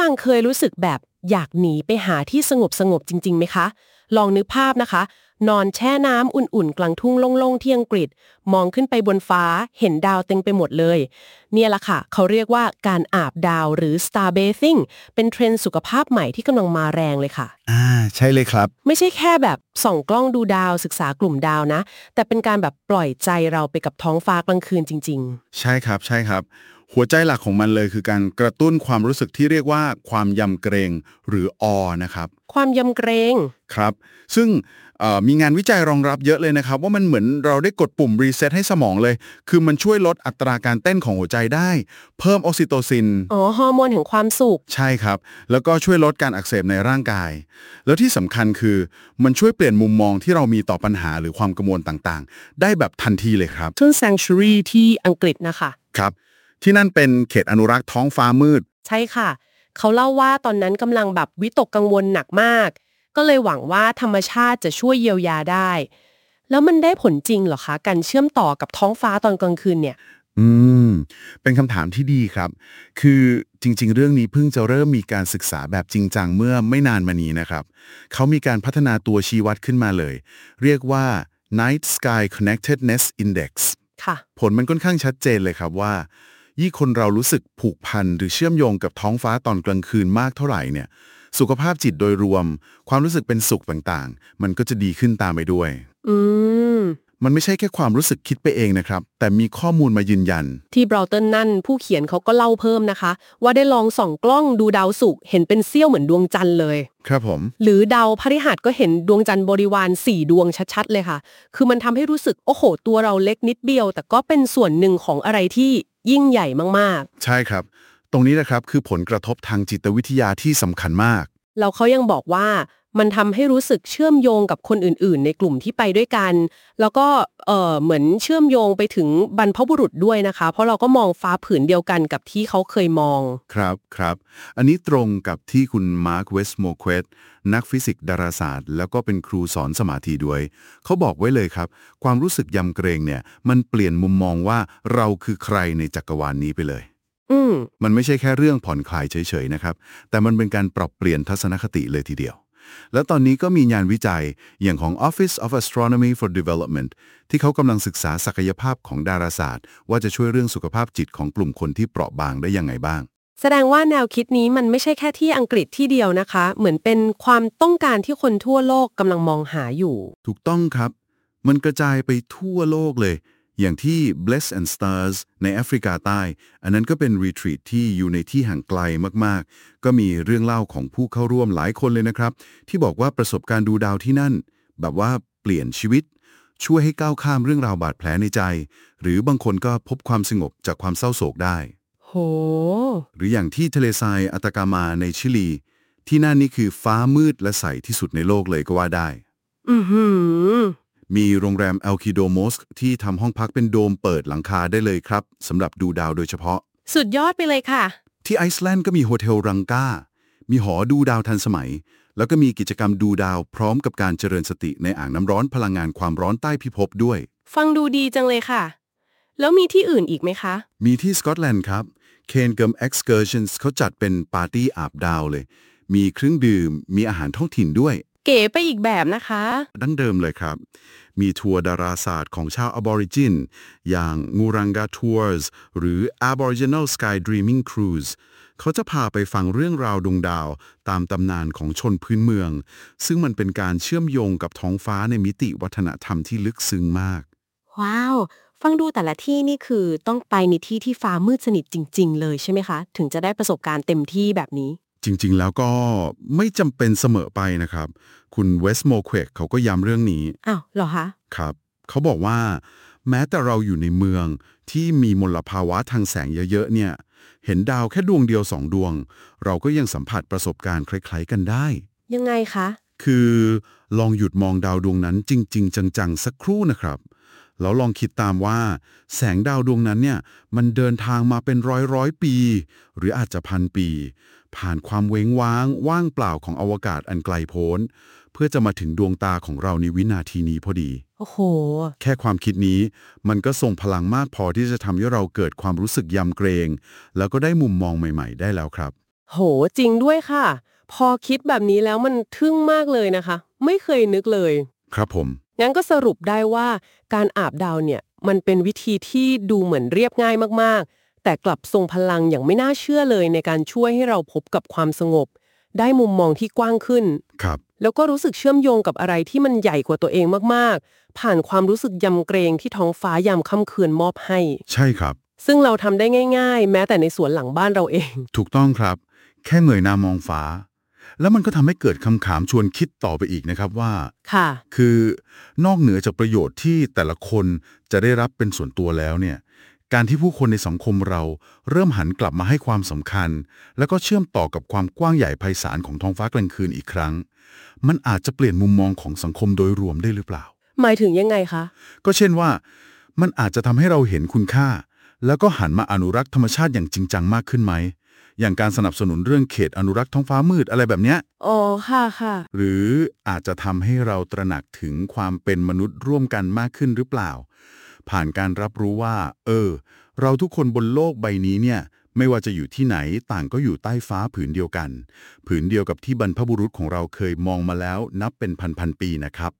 ฟังเคยรู้สึกแบบอยากหนีไปหาที่สงบสงบจริงๆไหมคะ ลองนึกภาพนะคะ นอนแช่น้ำอุ่นๆ กลางทุ่งโล่งๆ ที่อังกฤษ มองขึ้นไปบนฟ้า เห็นดาวเต็มไปหมดเลย เนี่ยละค่ะ เขาเรียกว่าการอาบดาวหรือ star bathing เป็นเทรนด์สุขภาพใหม่ที่กำลังมาแรงเลยค่ะ อ่า ใช่เลยครับ ไม่ใช่แค่แบบส่องกล้องดูดาวศึกษากลุ่มดาวนะ แต่เป็นการแบบปล่อยใจเราไปกับท้องฟ้ากลางคืนจริงใช่ครับ ใช่ครับ หัวใจหลักของมันเลยคือการกระตุ้นความรู้สึกที่เรียกว่าความยำเกรงหรือ awe นะครับๆความยำเกรงครับ ซึ่งเอ่อมีงานวิจัยรองรับเยอะเลยนะครับ ว่ามันเหมือนเราได้กดปุ่ม reset ให้สมองเลย คือมันช่วยลดอัตราการเต้นของหัวใจได้ เพิ่มออกซิโตซิน อ๋อ ฮอร์โมนแห่งความสุข ใช่ครับ แล้วก็ช่วยลดการอักเสบในร่างกาย แล้วที่สำคัญคือมันช่วยเปลี่ยนมุมมองที่เรามีต่อปัญหาหรือความกังวลต่างๆ ได้แบบทันทีเลยครับซึ่ง Sanctuary ที่อังกฤษนะคะ ครับ ที่นั่นเป็นเขตอนุรักษ์ท้องฟ้ามืด ใช่ค่ะ เขาเล่าว่าตอนนั้นกำลังแบบวิตกกังวลหนักมาก ก็เลยหวังว่าธรรมชาติจะช่วยเยียวยาได้ แล้วมันได้ผลจริงเหรอคะการเชื่อมต่อกับท้องฟ้าตอนกลางคืนเนี่ย อืม เป็นคำถามที่ดีครับ คือจริง ๆ เรื่องนี้เพิ่งจะเริ่มมีการศึกษาแบบจริงจังเมื่อไม่นานมานี้นะครับ เขามีการพัฒนาตัวชี้วัดขึ้นมาเลย เรียกว่า Night Sky Connectedness Index ค่ะ ผลมันค่อนข้างชัดเจนเลยครับว่า ยิ่งคนเรารู้สึกผูกพันหรือเชื่อมโยงกับท้องฟ้าตอนกลางคืนมากเท่าไหร่เนี่ย สุขภาพจิตโดยรวม ความรู้สึกเป็นสุขต่างๆ มันก็จะดีขึ้นตามไปด้วย อืม มันไม่ใช่แค่ความรู้สึกคิดไปเองนะครับ แต่มีข้อมูลมายืนยัน ที่บราวเตอร์นั่น ผู้เขียนเขาก็เล่าเพิ่มนะคะ ว่าได้ลองส่องกล้องดูดาวศุกร์เห็นเป็นเสี้ยวเหมือนดวงจันทร์เลย ครับผม หรือดาวพฤหัสก็เห็นดวงจันทร์บริวารสี่ดวงชัดๆเลยค่ะ คือมันทำให้รู้สึกโอ้โห ตัวเราเล็กนิดเดียว แต่ก็เป็นส่วนหนึ่งของอะไรที่ยิ่งใหญ่มากใช่ครับ ตรงนี้นะครับคือผลกระทบทางจิตวิทยาที่สำคัญมาก ๆ แล้วเขายังบอกว่า มันทำให้รู้สึกเชื่อมโยงกับคนอื่น ๆ ในกลุ่มที่ไปด้วยกัน แล้วก็เออเหมือนเชื่อมโยงไปถึงบรรพบุรุษด้วยนะคะ เพราะเราก็มองฟ้าผืนเดียวกันกับที่เขาเคยมอง ครับครับ อันนี้ตรงกับที่คุณ Mark Westmoquette นักฟิสิกส์ดาราศาสตร์ แล้วก็เป็นครูสอนสมาธิด้วย เขาบอกไว้เลยครับ ความรู้สึกยำเกรงเนี่ยมันเปลี่ยนมุมมองว่าเราคือใครในจักรวาลนี้ไปเลยอืมมันไม่ใช่แค่เรื่องผ่อนคลายเฉยๆนะครับ แต่มันเป็นการปรับเปลี่ยนทัศนคติเลยทีเดียว แล้วตอนนี้ก็มีงานวิจัยอย่างของ Office of Astronomy for Development ที่เขากำลังศึกษาศักยภาพของดาราศาสตร์ ว่าจะช่วยเรื่องสุขภาพจิตของกลุ่มคนที่เปราะบางได้ยังไงบ้าง แสดงว่าแนวคิดนี้มันไม่ใช่แค่ที่อังกฤษที่เดียวนะคะ เหมือนเป็นความต้องการที่คนทั่วโลกกำลังมองหาอยู่ ถูกต้องครับ มันกระจายไปทั่วโลกเลย อย่างที่ Bless and Stars ในแอฟริกาใต้ อันนั้นก็เป็นรีทรีตที่อยู่ในที่ห่างไกลมากๆ ก็มีเรื่องเล่าของผู้เข้าร่วมหลายคนเลยนะครับ ที่บอกว่าประสบการณ์ดูดาวที่นั่น แบบว่าเปลี่ยนชีวิต ช่วยให้ก้าวข้ามเรื่องราวบาดแผลในใจ หรือบางคนก็พบความสงบจากความเศร้าโศกได้ โห หรืออย่างที่ทะเลทรายอัตากามาในชิลี ที่นั่นนี่คือฟ้ามืดและใสที่สุดในโลกเลยก็ว่าได้ อือหือ มีโรงแรม a l k i d o m o s ที่ทำห้องพักเป็นโดมเปิดหลังคาได้เลยครับสำหรับดูดาวโดยเฉพาะ สุดยอดไปเลยค่ะ ที่ไอซ์แลนด์ก็มีโฮเทลรังกามีหอดูดาวทันสมัย แล้วก็มีกิจกรรมดูดาวพร้อมกับการเจริญสติในอ่างน้ำร้อนพลังงานความร้อนใต้พิภพด้วย ฟังดูดีจังเลยค่ะ แล้วมีที่อื่นอีกไหมคะ มีที่สกอตแลนด์ครับเคนเกิม Excursions เขาจัดเป็นปาร์ตี้อาบดาวเลย มีเครื่องดื่ม มีอาหารท้องถิ่นด้วย เก๋ไปอีกแบบนะคะ ดั้งเดิมเลยครับ มีทัวร์ดาราศาสตร์ของชาวอบอริจิน อย่าง Ngurrangga Toursหรือ Aboriginal Sky Dreaming Cruise เขาจะพาไปฟังเรื่องราวดวงดาว ตามตำนานของชนพื้นเมือง ซึ่งมันเป็นการเชื่อมโยงกับท้องฟ้าในมิติวัฒนธรรมที่ลึกซึ้งมาก ว้าว ฟังดูแต่ละที่นี่คือต้องไปในที่ที่ฟ้ามืดสนิทจริง ๆ เลยใช่ไหมคะ ถึงจะได้ประสบการณ์เต็มที่แบบนี้ จริง ๆ แล้วก็ไม่จำเป็นเสมอไปนะครับ คุณเวสโมเควกเขาก็ย้ำเรื่องนี้ อ้าวเหรอคะครับ เขาบอกว่า แม้แต่เราอยู่ในเมืองที่มีมลภาวะทางแสงเยอะ ๆ เนี่ย เห็นดาวแค่ดวงเดียวสองดวง เราก็ยังสัมผัสประสบการณ์คล้าย ๆ กันได้ ยังไงคะ คือลองหยุดมองดาวดวงนั้นจริง ๆ จัง ๆ สักครู่นะครับ แล้วลองคิดตามว่า แสงดาวดวงนั้นเนี่ยมันเดินทางมาเป็นร้อยร้อยๆปี หรืออาจจะพันปี ผ่านความเว้งว้างว่างเปล่าของอวกาศอันไกลโพ้น เพื่อจะมาถึงดวงตาของเราในวินาทีนี้พอดี โอ้โห แค่ความคิดนี้ มันก็ส่งพลังมากพอที่จะทำให้เราเกิดความรู้สึกยำเกรง แล้วก็ได้มุมมองใหม่ ๆ ได้แล้วครับ โห จริงด้วยค่ะ พอคิดแบบนี้แล้วมันทึ่งมากเลยนะคะ ไม่เคยนึกเลย ครับผม งั้นก็สรุปได้ว่าการอาบดาวเนี่ยมันเป็นวิธีที่ดูเหมือนเรียบง่ายมากๆ แต่กลับทรงพลังอย่างไม่น่าเชื่อเลยในการช่วยให้เราพบกับความสงบ ได้มุมมองที่กว้างขึ้น ครับ แล้วก็รู้สึกเชื่อมโยงกับอะไรที่มันใหญ่กว่าตัวเองมากๆ ผ่านความรู้สึกยำเกรงที่ท้องฟ้ายามค่ำคืนมอบให้ ใช่ครับ ซึ่งเราทำได้ง่าย ๆ แม้แต่ในสวนหลังบ้านเราเอง ถูกต้องครับ แค่เงยหน้ามองฟ้า แล้วมันก็ทำให้เกิดคำถามชวนคิดต่อไปอีกนะครับว่า ค่ะ คือนอกเหนือจากประโยชน์ที่แต่ละคนจะได้รับเป็นส่วนตัวแล้วเนี่ย การที่ผู้คนในสังคมเราเริ่มหันกลับมาให้ความสำคัญ แล้วก็เชื่อมต่อกับความกว้างใหญ่ไพศาลของท้องฟ้ากลางคืนอีกครั้ง มันอาจจะเปลี่ยนมุมมองของสังคมโดยรวมได้หรือเปล่า หมายถึงยังไงคะ ก็เช่นว่า มันอาจจะทำให้เราเห็นคุณค่า แล้วก็หันมาอนุรักษ์ธรรมชาติอย่างจริงจังมากขึ้นไหม อย่างการสนับสนุนเรื่องเขตอนุรักษ์ท้องฟ้ามืดอะไรแบบเนี้ย อ๋อค่ะค่ะ หรืออาจจะทำให้เราตระหนักถึงความเป็นมนุษย์ร่วมกันมากขึ้นหรือเปล่า ผ่านการรับรู้ว่า เออ เราทุกคนบนโลกใบนี้เนี่ย ไม่ว่าจะอยู่ที่ไหนต่างก็อยู่ใต้ฟ้าผืนเดียวกัน ผืนเดียวกับที่บรรพบุรุษของเราเคยมองมาแล้ว นับเป็นพันๆปีนะครับ